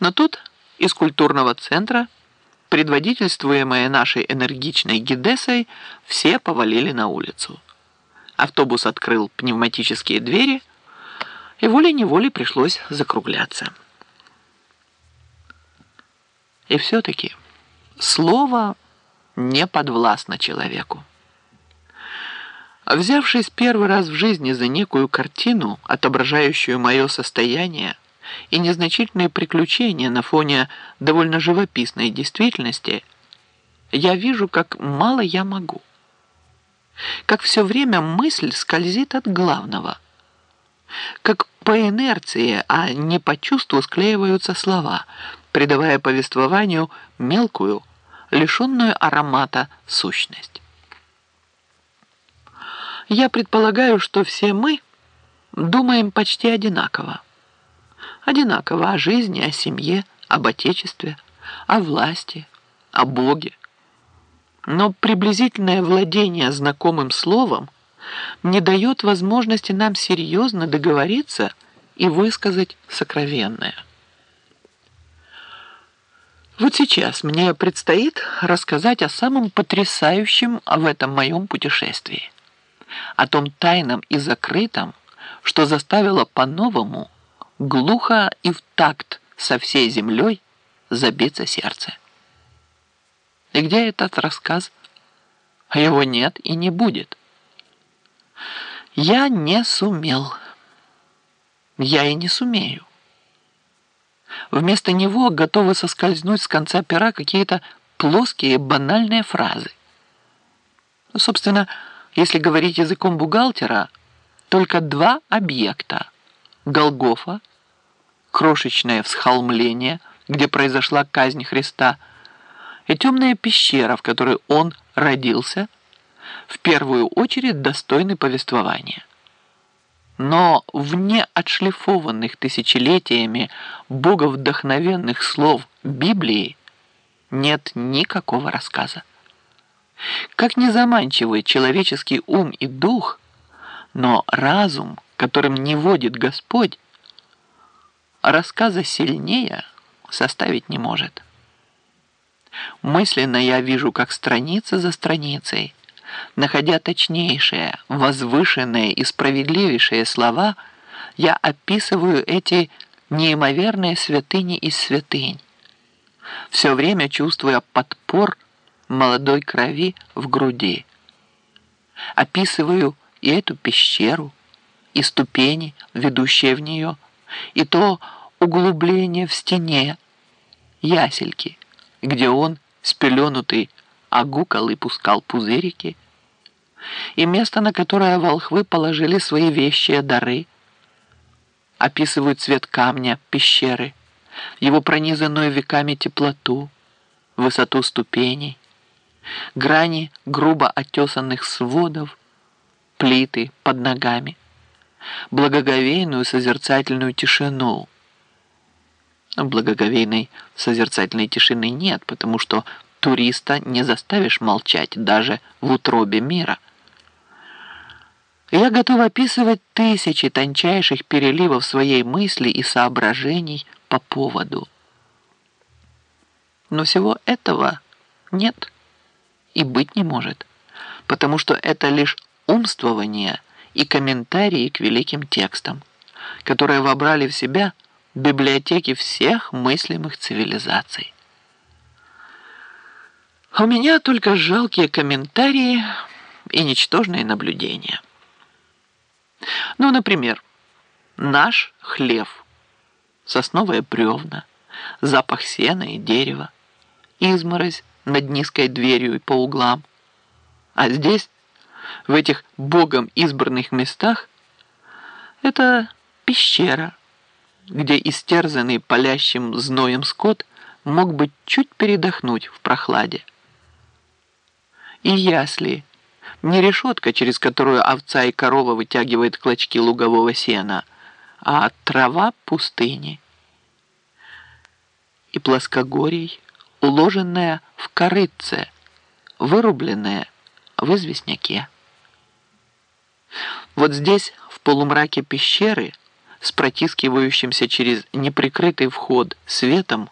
Но тут из культурного центра, предводительствуемые нашей энергичной гидесой, все повалили на улицу. Автобус открыл пневматические двери, и волей-неволей пришлось закругляться. И все-таки слово не подвластно человеку. Взявшись первый раз в жизни за некую картину, отображающую мое состояние и незначительные приключения на фоне довольно живописной действительности, я вижу, как мало я могу. Как все время мысль скользит от главного. Как по инерции, а не по чувству склеиваются слова, придавая повествованию мелкую, лишенную аромата сущность. Я предполагаю, что все мы думаем почти одинаково. Одинаково о жизни, о семье, об отечестве, о власти, о Боге. Но приблизительное владение знакомым словом не дает возможности нам серьезно договориться и высказать сокровенное. Вот сейчас мне предстоит рассказать о самом потрясающем в этом моем путешествии. О том тайном и закрытом, что заставило по-новому, глухо и в такт со всей землей забиться сердце. И где этот рассказ? Его нет и не будет. Я не сумел. Я и не сумею. Вместо него готовы соскользнуть с конца пера какие-то плоские банальные фразы. Собственно, если говорить языком бухгалтера, только два объекта – Голгофа, крошечное всхолмление, где произошла казнь Христа, и темная пещера, в которой он родился, в первую очередь достойны повествования. Но вне отшлифованных тысячелетиями боговдохновенных слов Библии нет никакого рассказа. Как не заманчивый человеческий ум и дух, но разум, которым не водит Господь, рассказа сильнее составить не может. Мысленно я вижу, как страница за страницей находя точнейшие, возвышенные и справедливейшие слова, я описываю эти неимоверные святыни из святынь, все время чувствуя подпор молодой крови в груди. Описываю и эту пещеру, и ступени, ведущие в нее, и то углубление в стене, ясельки, где он, спеленутый, огукал и пускал пузырики, и место, на которое волхвы положили свои вещи и дары. Описывают цвет камня, пещеры, его пронизанную веками теплоту, высоту ступеней, грани грубо отесанных сводов, плиты под ногами, благоговейную созерцательную тишину. Благоговейной созерцательной тишины нет, потому что туриста не заставишь молчать даже в утробе мира. Я готов описывать тысячи тончайших переливов своей мысли и соображений по поводу. Но всего этого нет и быть не может, потому что это лишь умствование и комментарии к великим текстам, которые вобрали в себя библиотеки всех мыслимых цивилизаций. У меня только жалкие комментарии и ничтожные наблюдения. Ну, например, наш хлев, сосновые бревна, запах сена и дерева, изморозь над низкой дверью и по углам. А здесь, в этих богом избранных местах, это пещера, где истерзанный палящим зноем скот мог бы чуть передохнуть в прохладе. И ясли – не решетка, через которую овца и корова вытягивают клочки лугового сена, а трава пустыни. И плоскогорий, уложенная в корыце, вырубленная в известняке. Вот здесь, в полумраке пещеры, с протискивающимся через неприкрытый вход светом